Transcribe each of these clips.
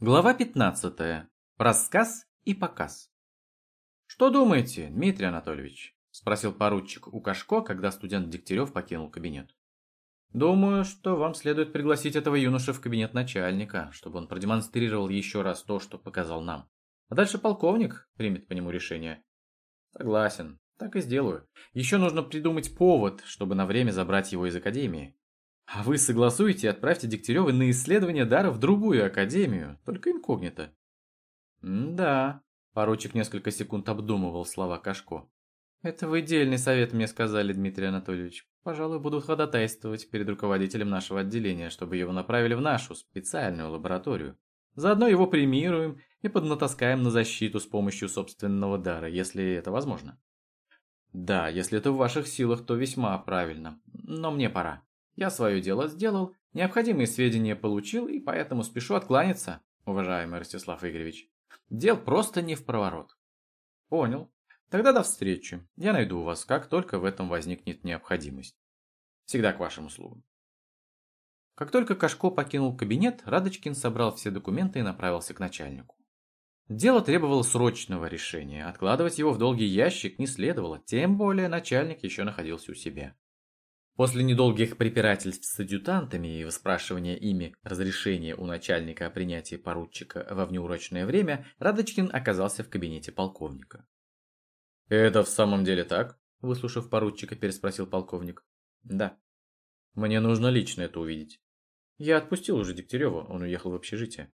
Глава 15. Рассказ и показ. «Что думаете, Дмитрий Анатольевич?» – спросил поручик у Кашко, когда студент Дегтярев покинул кабинет. «Думаю, что вам следует пригласить этого юноша в кабинет начальника, чтобы он продемонстрировал еще раз то, что показал нам. А дальше полковник примет по нему решение». «Согласен, так и сделаю. Еще нужно придумать повод, чтобы на время забрать его из академии. А вы согласуете и отправьте Дегтярева на исследование дара в другую академию, только инкогнито. да, поручик несколько секунд обдумывал слова Кашко. Это вы дельный совет мне сказали, Дмитрий Анатольевич. Пожалуй, буду ходатайствовать перед руководителем нашего отделения, чтобы его направили в нашу специальную лабораторию. Заодно его премируем и поднатаскаем на защиту с помощью собственного дара, если это возможно. Да, если это в ваших силах, то весьма правильно. Но мне пора. Я свое дело сделал, необходимые сведения получил и поэтому спешу откланяться, уважаемый Ростислав Игоревич. Дел просто не в проворот. Понял. Тогда до встречи. Я найду вас, как только в этом возникнет необходимость. Всегда к вашим услугам. Как только Кашко покинул кабинет, Радочкин собрал все документы и направился к начальнику. Дело требовало срочного решения, откладывать его в долгий ящик не следовало, тем более начальник еще находился у себя. После недолгих препирательств с адъютантами и выспрашивания ими разрешения у начальника о принятии поручика во внеурочное время, Радочкин оказался в кабинете полковника. «Это в самом деле так?» – выслушав поручика, переспросил полковник. «Да. Мне нужно лично это увидеть. Я отпустил уже Дегтярева, он уехал в общежитие.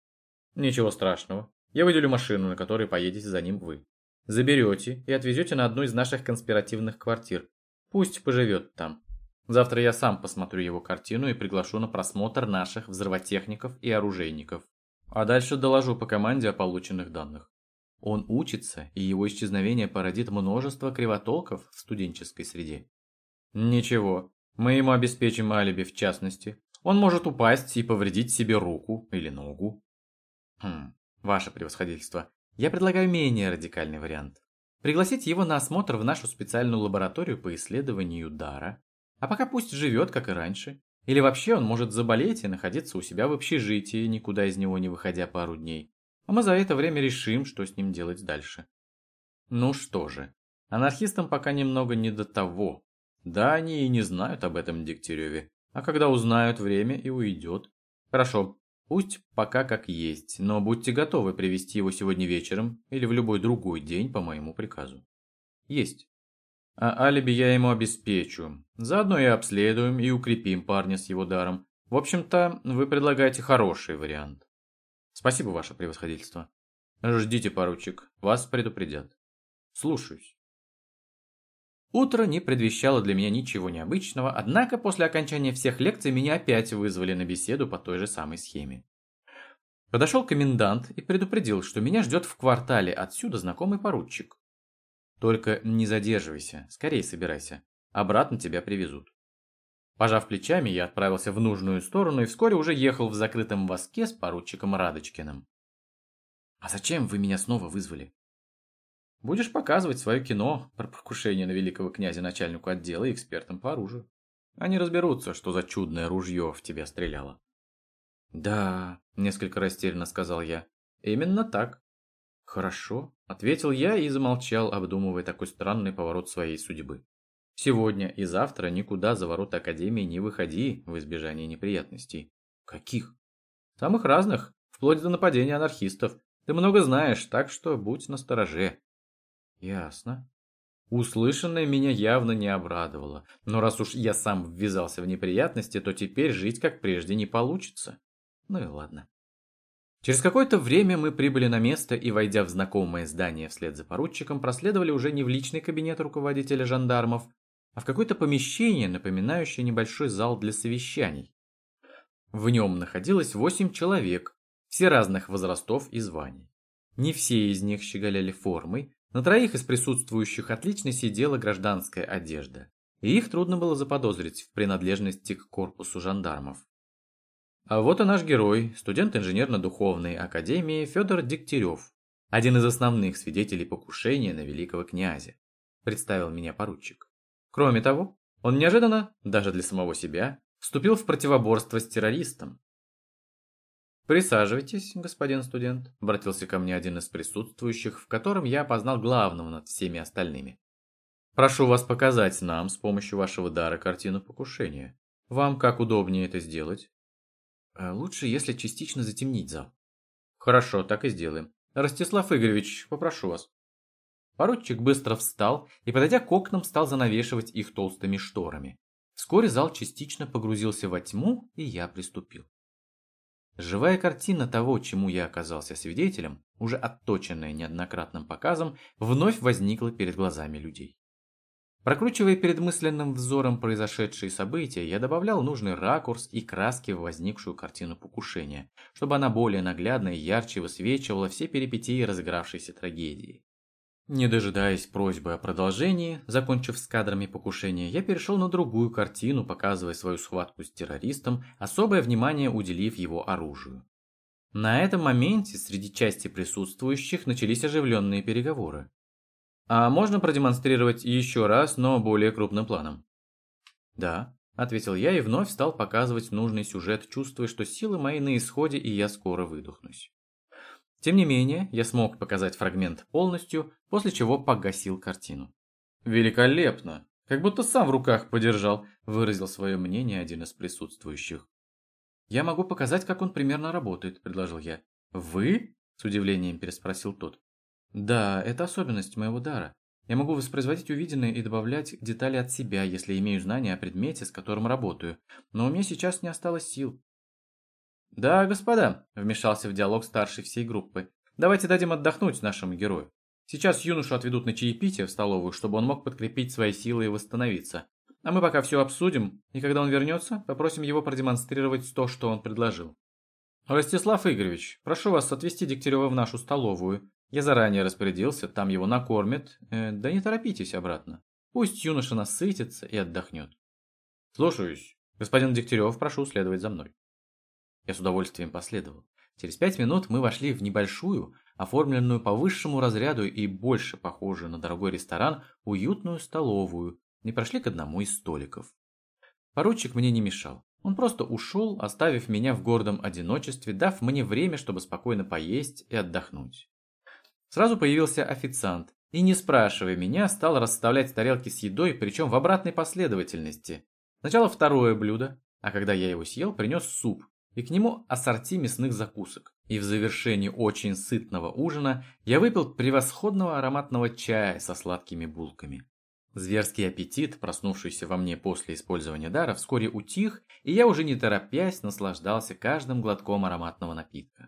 Ничего страшного. Я выделю машину, на которой поедете за ним вы. Заберете и отвезете на одну из наших конспиративных квартир. Пусть поживет там. Завтра я сам посмотрю его картину и приглашу на просмотр наших взрывотехников и оружейников. А дальше доложу по команде о полученных данных. Он учится, и его исчезновение породит множество кривотолков в студенческой среде. Ничего, мы ему обеспечим алиби в частности. Он может упасть и повредить себе руку или ногу. Хм, ваше превосходительство, я предлагаю менее радикальный вариант. Пригласить его на осмотр в нашу специальную лабораторию по исследованию дара а пока пусть живет, как и раньше. Или вообще он может заболеть и находиться у себя в общежитии, никуда из него не выходя пару дней. А мы за это время решим, что с ним делать дальше. Ну что же, анархистам пока немного не до того. Да, они и не знают об этом Дегтяреве. А когда узнают, время и уйдет. Хорошо, пусть пока как есть, но будьте готовы привести его сегодня вечером или в любой другой день по моему приказу. Есть. А алиби я ему обеспечу. Заодно и обследуем, и укрепим парня с его даром. В общем-то, вы предлагаете хороший вариант. Спасибо, ваше превосходительство. Ждите, поручик, вас предупредят. Слушаюсь. Утро не предвещало для меня ничего необычного, однако после окончания всех лекций меня опять вызвали на беседу по той же самой схеме. Подошел комендант и предупредил, что меня ждет в квартале отсюда знакомый поручик. Только не задерживайся, скорее собирайся. Обратно тебя привезут. Пожав плечами, я отправился в нужную сторону и вскоре уже ехал в закрытом воске с поручиком Радочкиным. «А зачем вы меня снова вызвали?» «Будешь показывать свое кино про покушение на великого князя начальнику отдела и экспертам по оружию. Они разберутся, что за чудное ружье в тебя стреляло». «Да», – несколько растерянно сказал я. «Именно так. «Хорошо», — ответил я и замолчал, обдумывая такой странный поворот своей судьбы. «Сегодня и завтра никуда за ворота Академии не выходи в избежание неприятностей». «Каких?» «Самых разных, вплоть до нападения анархистов. Ты много знаешь, так что будь настороже». «Ясно». Услышанное меня явно не обрадовало, но раз уж я сам ввязался в неприятности, то теперь жить как прежде не получится. Ну и ладно. Через какое-то время мы прибыли на место и, войдя в знакомое здание вслед за поручиком, проследовали уже не в личный кабинет руководителя жандармов, а в какое-то помещение, напоминающее небольшой зал для совещаний. В нем находилось восемь человек, все разных возрастов и званий. Не все из них щеголяли формой, на троих из присутствующих отлично сидела гражданская одежда, и их трудно было заподозрить в принадлежности к корпусу жандармов. А вот и наш герой, студент инженерно-духовной академии Федор Дегтярев, один из основных свидетелей покушения на великого князя, представил меня поручик. Кроме того, он неожиданно, даже для самого себя, вступил в противоборство с террористом. «Присаживайтесь, господин студент», – обратился ко мне один из присутствующих, в котором я опознал главного над всеми остальными. «Прошу вас показать нам с помощью вашего дара картину покушения. Вам как удобнее это сделать?» «Э, «Лучше, если частично затемнить зал». «Хорошо, так и сделаем. Ростислав Игоревич, попрошу вас». Поручик быстро встал и, подойдя к окнам, стал занавешивать их толстыми шторами. Вскоре зал частично погрузился во тьму, и я приступил. Живая картина того, чему я оказался свидетелем, уже отточенная неоднократным показом, вновь возникла перед глазами людей. Прокручивая перед мысленным взором произошедшие события, я добавлял нужный ракурс и краски в возникшую картину покушения, чтобы она более наглядно и ярче высвечивала все перипетии разыгравшейся трагедии. Не дожидаясь просьбы о продолжении, закончив с кадрами покушения, я перешел на другую картину, показывая свою схватку с террористом, особое внимание уделив его оружию. На этом моменте среди части присутствующих начались оживленные переговоры. А можно продемонстрировать еще раз, но более крупным планом? Да, ответил я и вновь стал показывать нужный сюжет, чувствуя, что силы мои на исходе и я скоро выдохнусь. Тем не менее, я смог показать фрагмент полностью, после чего погасил картину. «Великолепно! Как будто сам в руках подержал», – выразил свое мнение один из присутствующих. «Я могу показать, как он примерно работает», – предложил я. «Вы?» – с удивлением переспросил тот. Да, это особенность моего дара. Я могу воспроизводить увиденное и добавлять детали от себя, если имею знания о предмете, с которым работаю. Но у меня сейчас не осталось сил. Да, господа, вмешался в диалог старший всей группы. Давайте дадим отдохнуть нашему герою. Сейчас юношу отведут на чаепитие в столовую, чтобы он мог подкрепить свои силы и восстановиться. А мы пока все обсудим, и когда он вернется, попросим его продемонстрировать то, что он предложил. Ростислав Игоревич, прошу вас отвезти Дегтярева в нашу столовую я заранее распорядился, там его накормят. Э, да не торопитесь обратно. Пусть юноша насытится и отдохнет. Слушаюсь. Господин Дегтярев, прошу следовать за мной. Я с удовольствием последовал. Через пять минут мы вошли в небольшую, оформленную по высшему разряду и больше похожую на дорогой ресторан, уютную столовую, и прошли к одному из столиков. Поручик мне не мешал. Он просто ушел, оставив меня в гордом одиночестве, дав мне время, чтобы спокойно поесть и отдохнуть. Сразу появился официант и, не спрашивая меня, стал расставлять тарелки с едой, причем в обратной последовательности. Сначала второе блюдо, а когда я его съел, принес суп, и к нему ассорти мясных закусок. И в завершении очень сытного ужина я выпил превосходного ароматного чая со сладкими булками. Зверский аппетит, проснувшийся во мне после использования дара, вскоре утих, и я уже не торопясь наслаждался каждым глотком ароматного напитка.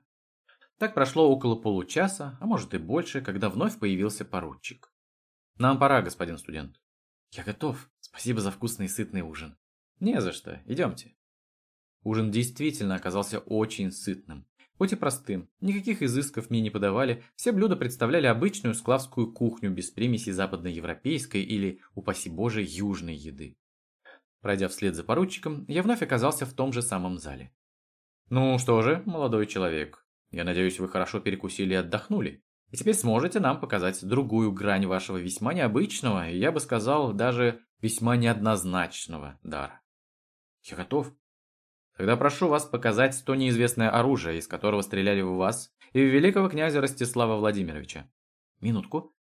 Так прошло около получаса, а может и больше, когда вновь появился поручик. «Нам пора, господин студент». «Я готов. Спасибо за вкусный и сытный ужин». «Не за что. Идемте». Ужин действительно оказался очень сытным. Хоть и простым, никаких изысков мне не подавали, все блюда представляли обычную склавскую кухню без примесей западноевропейской или, упаси боже, южной еды. Пройдя вслед за поручиком, я вновь оказался в том же самом зале. «Ну что же, молодой человек, я надеюсь, вы хорошо перекусили и отдохнули. И теперь сможете нам показать другую грань вашего весьма необычного, и я бы сказал, даже весьма неоднозначного дара. Я готов. Тогда прошу вас показать то неизвестное оружие, из которого стреляли в вас и в великого князя Ростислава Владимировича. Минутку.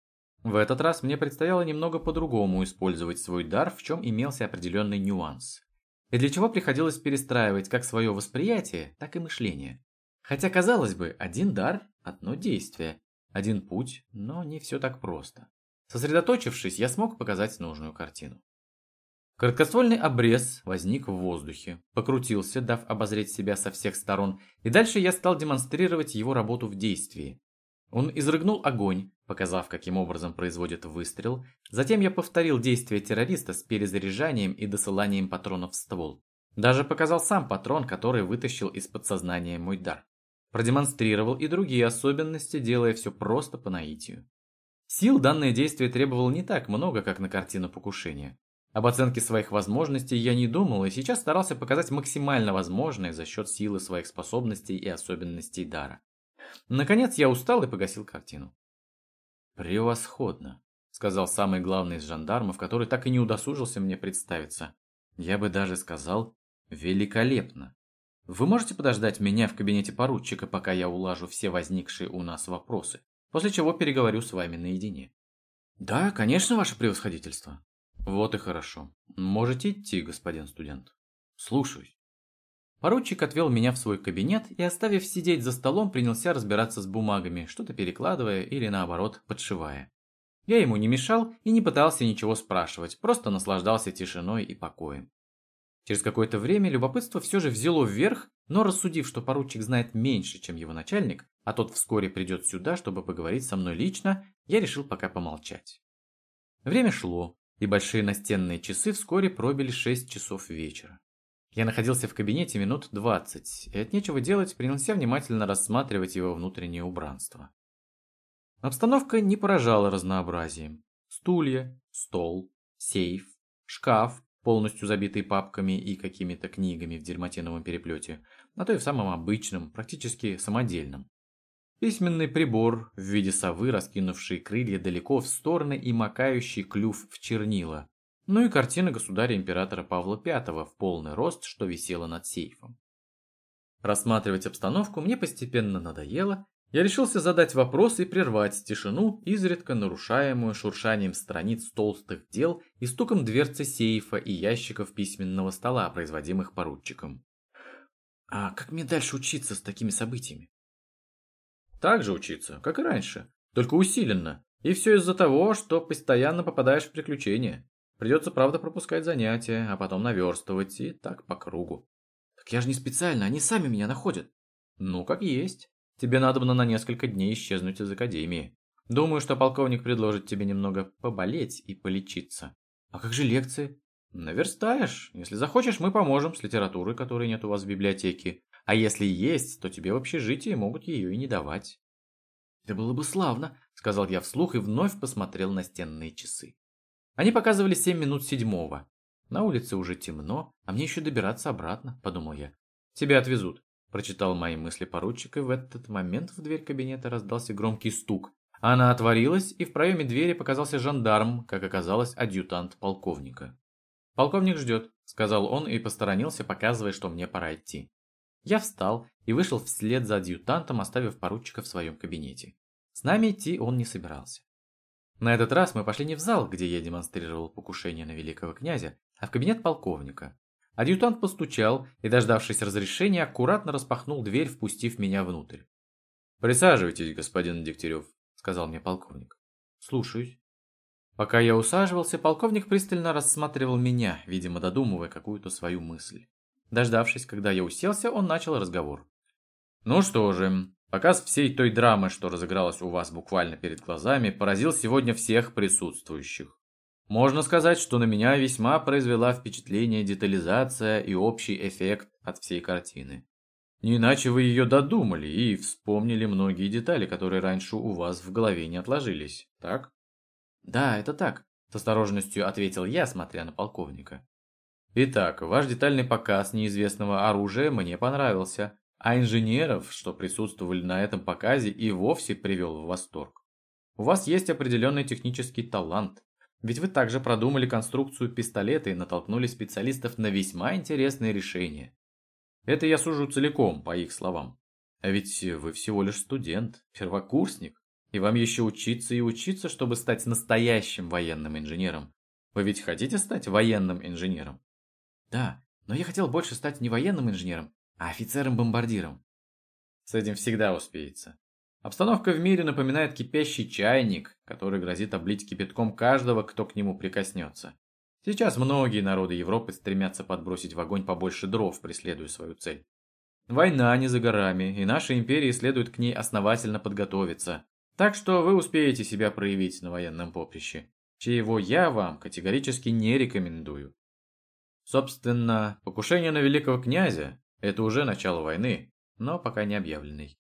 В этот раз мне предстояло немного по-другому использовать свой дар, в чем имелся определенный нюанс. И для чего приходилось перестраивать как свое восприятие, так и мышление. Хотя, казалось бы, один дар – одно действие, один путь, но не все так просто. Сосредоточившись, я смог показать нужную картину. Короткоствольный обрез возник в воздухе, покрутился, дав обозреть себя со всех сторон, и дальше я стал демонстрировать его работу в действии. Он изрыгнул огонь, показав, каким образом производит выстрел, затем я повторил действие террориста с перезаряжанием и досыланием патронов в ствол. Даже показал сам патрон, который вытащил из подсознания мой дар. Продемонстрировал и другие особенности, делая все просто по наитию. Сил данное действие требовало не так много, как на картину покушения. Об оценке своих возможностей я не думал и сейчас старался показать максимально возможное за счет силы своих способностей и особенностей дара. Наконец я устал и погасил картину. «Превосходно», — сказал самый главный из жандармов, который так и не удосужился мне представиться. Я бы даже сказал «великолепно». Вы можете подождать меня в кабинете поручика, пока я улажу все возникшие у нас вопросы, после чего переговорю с вами наедине? Да, конечно, ваше превосходительство. Вот и хорошо. Можете идти, господин студент. Слушаюсь. Поручик отвел меня в свой кабинет и, оставив сидеть за столом, принялся разбираться с бумагами, что-то перекладывая или, наоборот, подшивая. Я ему не мешал и не пытался ничего спрашивать, просто наслаждался тишиной и покоем. Через какое-то время любопытство все же взяло вверх, но рассудив, что поручик знает меньше, чем его начальник, а тот вскоре придет сюда, чтобы поговорить со мной лично, я решил пока помолчать. Время шло, и большие настенные часы вскоре пробили 6 часов вечера. Я находился в кабинете минут 20, и от нечего делать принялся внимательно рассматривать его внутреннее убранство. Обстановка не поражала разнообразием. Стулья, стол, сейф, шкаф, полностью забитый папками и какими-то книгами в дерматиновом переплете, а то и в самом обычном, практически самодельном. Письменный прибор в виде совы, раскинувший крылья далеко в стороны и макающий клюв в чернила. Ну и картина государя-императора Павла V в полный рост, что висела над сейфом. Рассматривать обстановку мне постепенно надоело, я решился задать вопрос и прервать тишину, изредка нарушаемую шуршанием страниц толстых дел и стуком дверцы сейфа и ящиков письменного стола, производимых поручиком. А как мне дальше учиться с такими событиями? Так же учиться, как и раньше, только усиленно. И все из-за того, что постоянно попадаешь в приключения. Придется, правда, пропускать занятия, а потом наверстывать, и так по кругу. Так я же не специально, они сами меня находят. Ну, как есть. Тебе надо на несколько дней исчезнуть из академии. Думаю, что полковник предложит тебе немного поболеть и полечиться. А как же лекции? Наверстаешь. Если захочешь, мы поможем с литературой, которой нет у вас в библиотеке. А если есть, то тебе в общежитии могут ее и не давать. Это было бы славно, сказал я вслух и вновь посмотрел на стенные часы. Они показывали семь минут седьмого. На улице уже темно, а мне еще добираться обратно, подумал я. Тебя отвезут, прочитал мои мысли поручик, и в этот момент в дверь кабинета раздался громкий стук. Она отворилась, и в проеме двери показался жандарм, как оказалось, адъютант полковника. «Полковник ждет», — сказал он и посторонился, показывая, что мне пора идти. Я встал и вышел вслед за адъютантом, оставив поручика в своем кабинете. С нами идти он не собирался. На этот раз мы пошли не в зал, где я демонстрировал покушение на великого князя, а в кабинет полковника. Адъютант постучал и, дождавшись разрешения, аккуратно распахнул дверь, впустив меня внутрь. «Присаживайтесь, господин Дегтярев», — сказал мне полковник. «Слушаюсь». Пока я усаживался, полковник пристально рассматривал меня, видимо, додумывая какую-то свою мысль. Дождавшись, когда я уселся, он начал разговор. «Ну что же, показ всей той драмы, что разыгралась у вас буквально перед глазами, поразил сегодня всех присутствующих. Можно сказать, что на меня весьма произвела впечатление детализация и общий эффект от всей картины. Не иначе вы ее додумали и вспомнили многие детали, которые раньше у вас в голове не отложились, так? Да, это так, с осторожностью ответил я, смотря на полковника. Итак, ваш детальный показ неизвестного оружия мне понравился, а инженеров, что присутствовали на этом показе, и вовсе привел в восторг. У вас есть определенный технический талант, ведь вы также продумали конструкцию пистолета и натолкнули специалистов на весьма интересные решения. Это я сужу целиком, по их словам. А ведь вы всего лишь студент, первокурсник, и вам еще учиться и учиться, чтобы стать настоящим военным инженером. Вы ведь хотите стать военным инженером? Да, но я хотел больше стать не военным инженером, а офицером-бомбардиром. С этим всегда успеется. Обстановка в мире напоминает кипящий чайник, который грозит облить кипятком каждого, кто к нему прикоснется. Сейчас многие народы Европы стремятся подбросить в огонь побольше дров, преследуя свою цель. Война не за горами, и нашей империи следует к ней основательно подготовиться. Так что вы успеете себя проявить на военном поприще, чего я вам категорически не рекомендую. Собственно, покушение на великого князя – это уже начало войны, но пока не объявленный.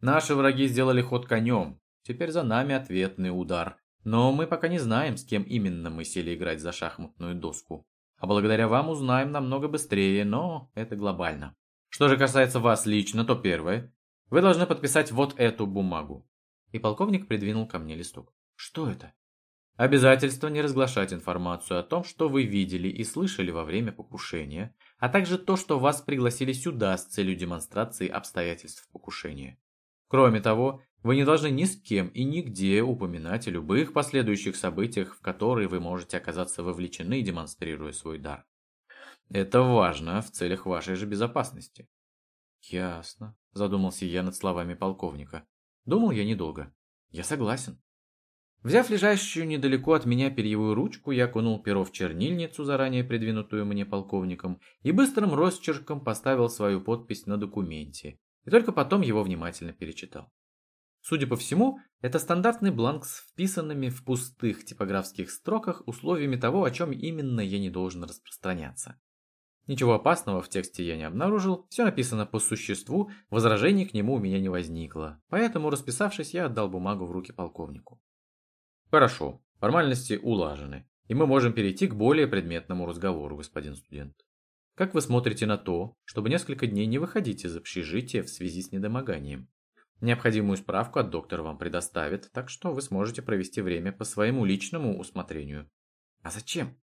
Наши враги сделали ход конем, теперь за нами ответный удар, но мы пока не знаем, с кем именно мы сели играть за шахматную доску. А благодаря вам узнаем намного быстрее, но это глобально. Что же касается вас лично, то первое. Вы должны подписать вот эту бумагу. И полковник придвинул ко мне листок. Что это? Обязательство не разглашать информацию о том, что вы видели и слышали во время покушения, а также то, что вас пригласили сюда с целью демонстрации обстоятельств покушения. Кроме того, вы не должны ни с кем и нигде упоминать о любых последующих событиях, в которые вы можете оказаться вовлечены, демонстрируя свой дар. Это важно в целях вашей же безопасности. Ясно, задумался я над словами полковника. Думал я недолго. Я согласен. Взяв лежащую недалеко от меня перьевую ручку, я окунул перо в чернильницу, заранее придвинутую мне полковником, и быстрым росчерком поставил свою подпись на документе, и только потом его внимательно перечитал. Судя по всему, это стандартный бланк с вписанными в пустых типографских строках условиями того, о чем именно я не должен распространяться. Ничего опасного в тексте я не обнаружил, все написано по существу, возражений к нему у меня не возникло, поэтому, расписавшись, я отдал бумагу в руки полковнику. Хорошо, формальности улажены, и мы можем перейти к более предметному разговору, господин студент. Как вы смотрите на то, чтобы несколько дней не выходить из общежития в связи с недомоганием? Необходимую справку от доктора вам предоставят, так что вы сможете провести время по своему личному усмотрению. А зачем?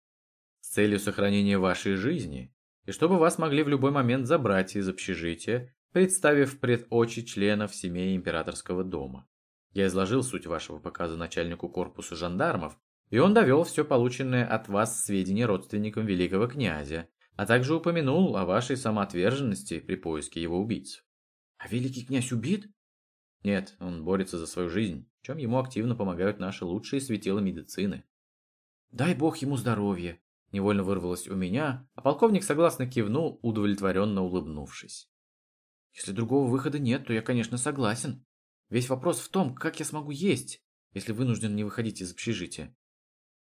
С целью сохранения вашей жизни, и чтобы вас могли в любой момент забрать из общежития, представив пред очи членов семей императорского дома. Я изложил суть вашего показа начальнику корпуса жандармов, и он довел все полученное от вас сведения родственникам великого князя, а также упомянул о вашей самоотверженности при поиске его убийц. А великий князь убит? Нет, он борется за свою жизнь, в чем ему активно помогают наши лучшие светила медицины. «Дай бог ему здоровья!» – невольно вырвалось у меня, а полковник согласно кивнул, удовлетворенно улыбнувшись. «Если другого выхода нет, то я, конечно, согласен. Весь вопрос в том, как я смогу есть, если вынужден не выходить из общежития».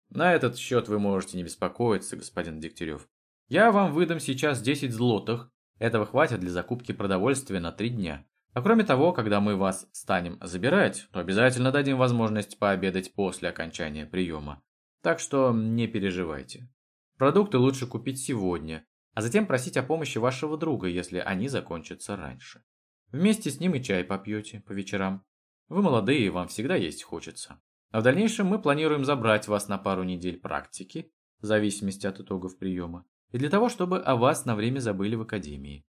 «На этот счет вы можете не беспокоиться, господин Дегтярев. Я вам выдам сейчас 10 злотых. Этого хватит для закупки продовольствия на три дня. А кроме того, когда мы вас станем забирать, то обязательно дадим возможность пообедать после окончания приема. Так что не переживайте. Продукты лучше купить сегодня, а затем просить о помощи вашего друга, если они закончатся раньше. Вместе с ним и чай попьете по вечерам. Вы молодые, вам всегда есть хочется. А в дальнейшем мы планируем забрать вас на пару недель практики, в зависимости от итогов приема, и для того, чтобы о вас на время забыли в академии.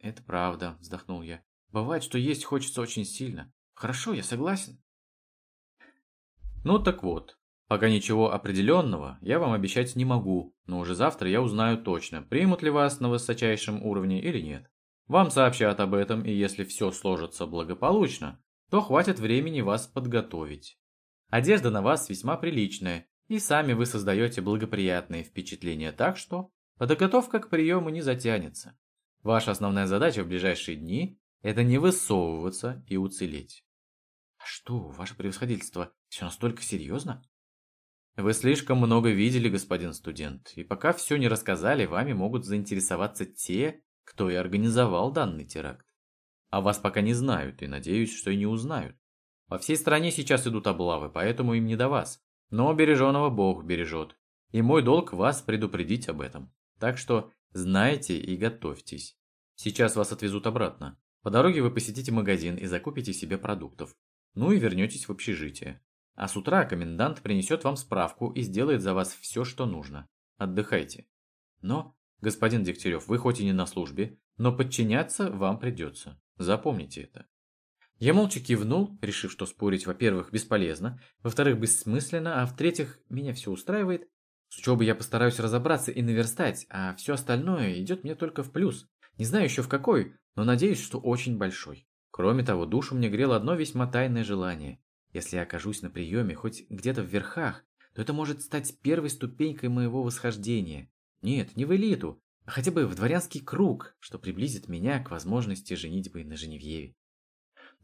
Это правда, вздохнул я. Бывает, что есть хочется очень сильно. Хорошо, я согласен. Ну так вот, пока ничего определенного я вам обещать не могу, но уже завтра я узнаю точно, примут ли вас на высочайшем уровне или нет. Вам сообщат об этом, и если все сложится благополучно, то хватит времени вас подготовить. Одежда на вас весьма приличная, и сами вы создаете благоприятные впечатления, так что подготовка к приему не затянется. Ваша основная задача в ближайшие дни это не высовываться и уцелеть. А что, ваше превосходительство, все настолько серьезно? Вы слишком много видели, господин студент, и пока все не рассказали, вами могут заинтересоваться те, кто и организовал данный теракт. А вас пока не знают, и надеюсь, что и не узнают. По всей стране сейчас идут облавы, поэтому им не до вас. Но береженого Бог бережет. И мой долг вас предупредить об этом. Так что знайте и готовьтесь. Сейчас вас отвезут обратно. По дороге вы посетите магазин и закупите себе продуктов. Ну и вернетесь в общежитие. А с утра комендант принесет вам справку и сделает за вас все, что нужно. Отдыхайте. Но, господин Дегтярев, вы хоть и не на службе, но подчиняться вам придется. Запомните это. Я молча кивнул, решив, что спорить, во-первых, бесполезно, во-вторых, бессмысленно, а в-третьих, меня все устраивает. С учебой я постараюсь разобраться и наверстать, а все остальное идет мне только в плюс. Не знаю еще в какой, но надеюсь, что очень большой. Кроме того, душу мне грело одно весьма тайное желание. Если я окажусь на приеме хоть где-то в верхах, то это может стать первой ступенькой моего восхождения. Нет, не в элиту, а хотя бы в дворянский круг, что приблизит меня к возможности женитьбы на Женевьеве.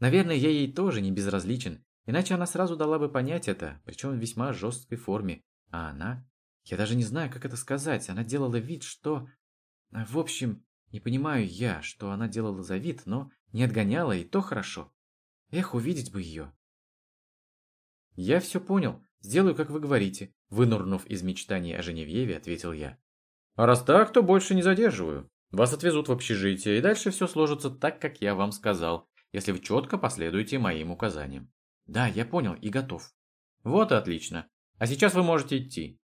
Наверное, я ей тоже не безразличен, иначе она сразу дала бы понять это, причем в весьма жесткой форме. А она? Я даже не знаю, как это сказать. Она делала вид, что... В общем, не понимаю я, что она делала за вид, но не отгоняла, и то хорошо. Эх, увидеть бы ее. Я все понял. Сделаю, как вы говорите. Вынурнув из мечтаний о Женевьеве, ответил я. А раз так, то больше не задерживаю. Вас отвезут в общежитие, и дальше все сложится так, как я вам сказал, если вы четко последуете моим указаниям. Да, я понял и готов. Вот и отлично. А сейчас вы можете идти.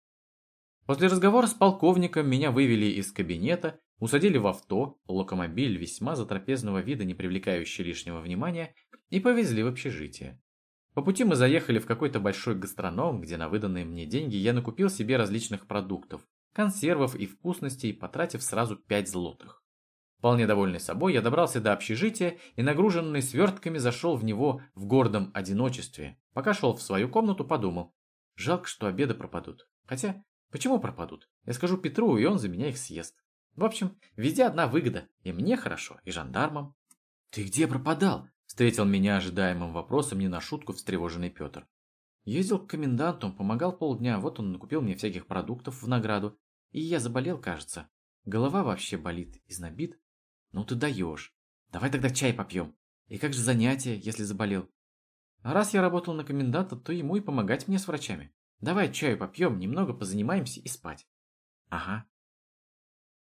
После разговора с полковником меня вывели из кабинета Усадили в авто, локомобиль весьма затрапезного вида, не привлекающий лишнего внимания, и повезли в общежитие. По пути мы заехали в какой-то большой гастроном, где на выданные мне деньги я накупил себе различных продуктов, консервов и вкусностей, потратив сразу 5 злотых. Вполне довольный собой, я добрался до общежития и, нагруженный свертками, зашел в него в гордом одиночестве. Пока шел в свою комнату, подумал. Жалко, что обеды пропадут. Хотя, почему пропадут? Я скажу Петру, и он за меня их съест. В общем, везде одна выгода. И мне хорошо, и жандармам. «Ты где пропадал?» Встретил меня ожидаемым вопросом не на шутку встревоженный Петр. Ездил к коменданту, помогал полдня, вот он накупил мне всяких продуктов в награду. И я заболел, кажется. Голова вообще болит, изнобит. Ну ты даешь. Давай тогда чай попьем. И как же занятия, если заболел? А раз я работал на коменданта, то ему и помогать мне с врачами. Давай чаю попьем, немного позанимаемся и спать. Ага.